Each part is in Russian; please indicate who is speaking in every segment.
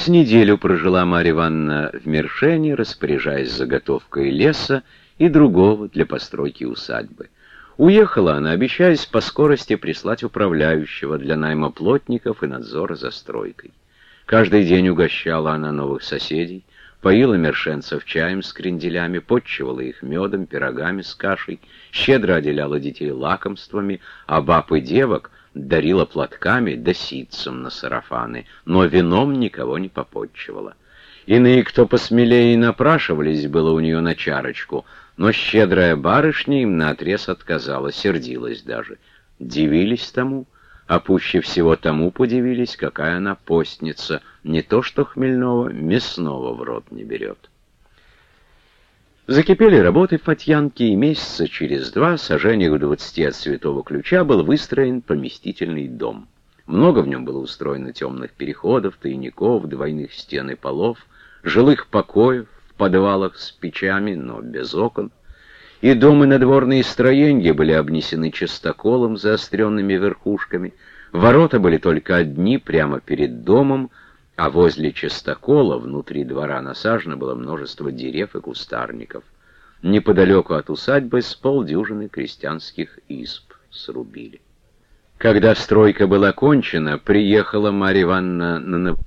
Speaker 1: С неделю прожила Марья Ивановна в Мершене, распоряжаясь заготовкой леса и другого для постройки усадьбы. Уехала она, обещаясь по скорости прислать управляющего для найма плотников и надзора за стройкой. Каждый день угощала она новых соседей, поила мершенцев чаем с кренделями, подчивала их медом, пирогами с кашей, щедро отделяла детей лакомствами, а баб и девок дарила платками да ситцем на сарафаны, но вином никого не попотчевала. Иные, кто посмелее, напрашивались было у нее на чарочку, но щедрая барышня им наотрез отказала, сердилась даже. Дивились тому, а пуще всего тому подивились, какая она постница, не то что хмельного, мясного в рот не берет. Закипели работы в Фатьянке, и месяца через два, сожжениях в двадцати от Святого Ключа, был выстроен поместительный дом. Много в нем было устроено темных переходов, тайников, двойных стен и полов, жилых покоев, в подвалах с печами, но без окон. И дом и надворные строения были обнесены частоколом заостренными верхушками. Ворота были только одни, прямо перед домом, а возле частокола, внутри двора насажено было множество дерев и кустарников. Неподалеку от усадьбы с полдюжины крестьянских изб срубили. Когда стройка была кончена, приехала Марья Ивановна на Новгород.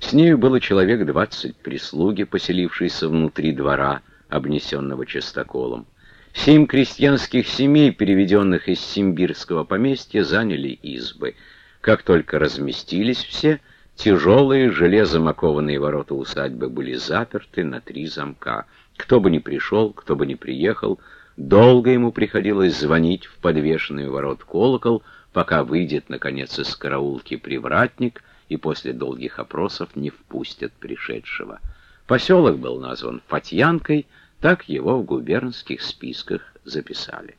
Speaker 1: С нею было человек двадцать прислуги, поселившейся внутри двора, обнесенного частоколом. Семь крестьянских семей, переведенных из симбирского поместья, заняли избы. Как только разместились все, тяжелые железом окованные ворота усадьбы были заперты на три замка. Кто бы ни пришел, кто бы ни приехал, долго ему приходилось звонить в подвешенный ворот колокол, пока выйдет, наконец, из караулки привратник и после долгих опросов не впустят пришедшего. Поселок был назван Фатьянкой, так его в губернских списках записали.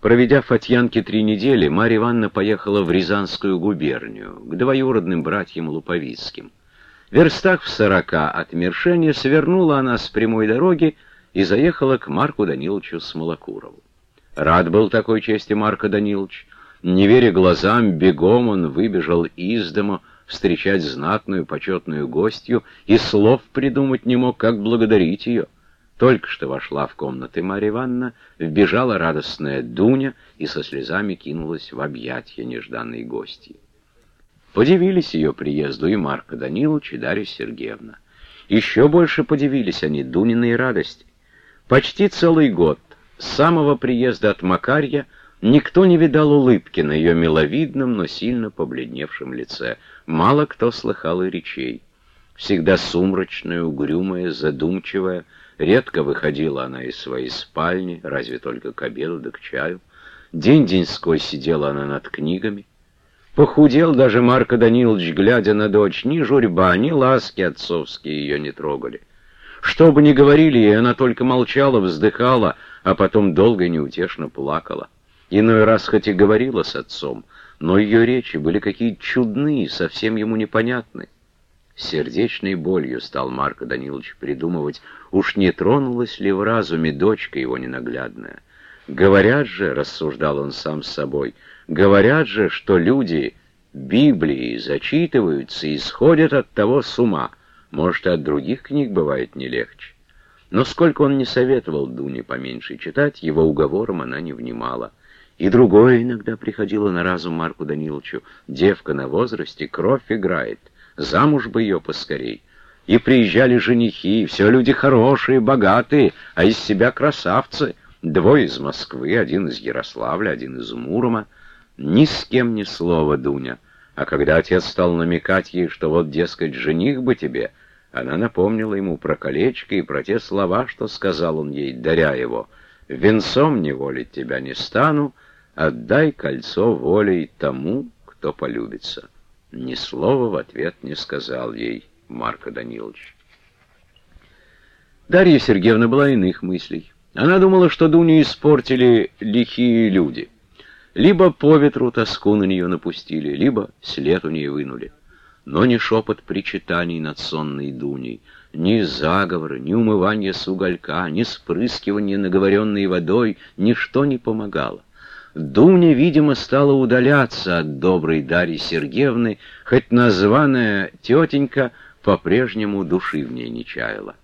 Speaker 1: Проведя в Фатьянке три недели, Марья Ивановна поехала в Рязанскую губернию, к двоюродным братьям Луповицким. Верстах в сорока от Мершения свернула она с прямой дороги и заехала к Марку Даниловичу Смолокурову. Рад был такой чести Марка Данилович. Не веря глазам, бегом он выбежал из дома, встречать знатную, почетную гостью, и слов придумать не мог, как благодарить ее. Только что вошла в комнаты Марья Ивановна, вбежала радостная Дуня и со слезами кинулась в объятья нежданной гости. Подивились ее приезду и Марка Данилович, и Дарья Сергеевна. Еще больше подивились они Дуниной радости. Почти целый год, с самого приезда от Макарья, Никто не видал улыбки на ее миловидном, но сильно побледневшем лице. Мало кто слыхал и речей. Всегда сумрачная, угрюмая, задумчивая, редко выходила она из своей спальни, разве только к обеду да к чаю. День-деньской сидела она над книгами. Похудел даже Марко Данилович, глядя на дочь, ни журьба, ни ласки отцовские ее не трогали. Что бы ни говорили ей, она только молчала, вздыхала, а потом долго и неутешно плакала. Иной раз хоть и говорила с отцом, но ее речи были какие-то чудные, совсем ему непонятны. Сердечной болью стал Марко Данилович придумывать, уж не тронулась ли в разуме дочка его ненаглядная. Говорят же, рассуждал он сам с собой, говорят же, что люди Библии зачитываются и сходят от того с ума. Может, и от других книг бывает не легче. Но сколько он не советовал Дуне поменьше читать, его уговором она не внимала. И другое иногда приходило на разум Марку Даниловичу. Девка на возрасте, кровь играет, замуж бы ее поскорей. И приезжали женихи, все люди хорошие, богатые, а из себя красавцы. Двое из Москвы, один из Ярославля, один из Мурома. Ни с кем ни слова, Дуня. А когда отец стал намекать ей, что вот, дескать, жених бы тебе, она напомнила ему про колечко и про те слова, что сказал он ей, даря его. «Венцом не волить тебя не стану, Отдай кольцо волей тому, кто полюбится. Ни слова в ответ не сказал ей Марко Данилович. Дарья Сергеевна была иных мыслей. Она думала, что Дуню испортили лихие люди. Либо по ветру тоску на нее напустили, либо след у нее вынули. Но ни шепот причитаний над сонной Дуней, ни заговоры, ни умывание с уголька, ни спрыскивание наговоренной водой, ничто не помогало. Дуня, видимо, стала удаляться от доброй Дарьи Сергеевны, хоть названная тетенька по-прежнему души в ней не чаяла.